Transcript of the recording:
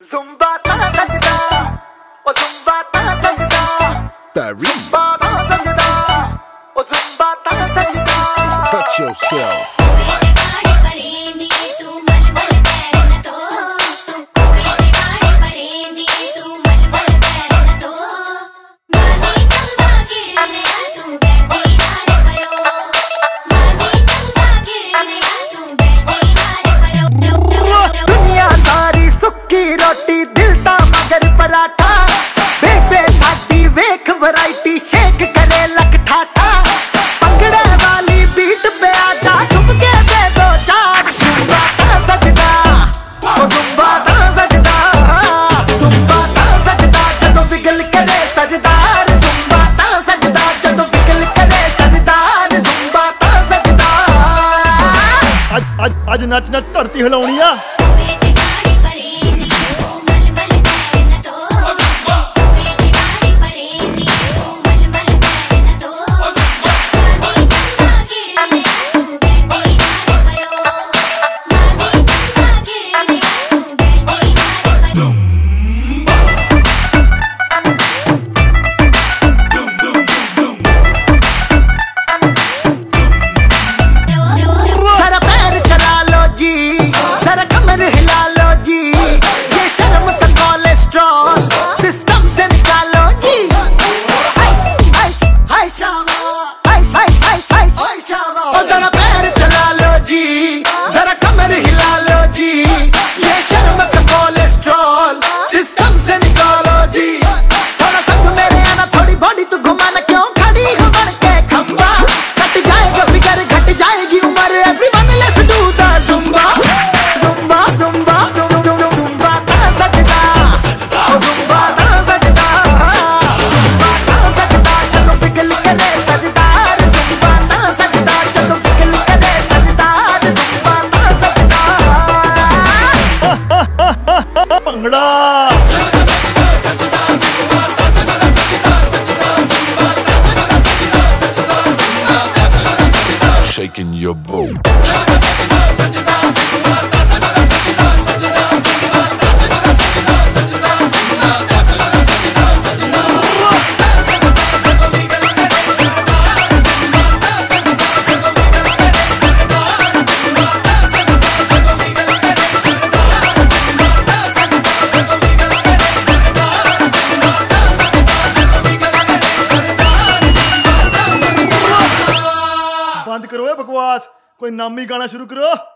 Zumba ता सजदा ओ Zumba ता सजदा जुम्बा ता सजदा ओ जुम्बा ता सजदा touch yourself ਅੱਜ ਅੱਜ ਨੱਚ ਨੱਚ ਧਰਤੀ ਹਿਲਾਉਣੀ ਆ। ਭੰਗੜਾ shaking your boat बंद करो बकवास। कोई नामी गाना शुरू करो।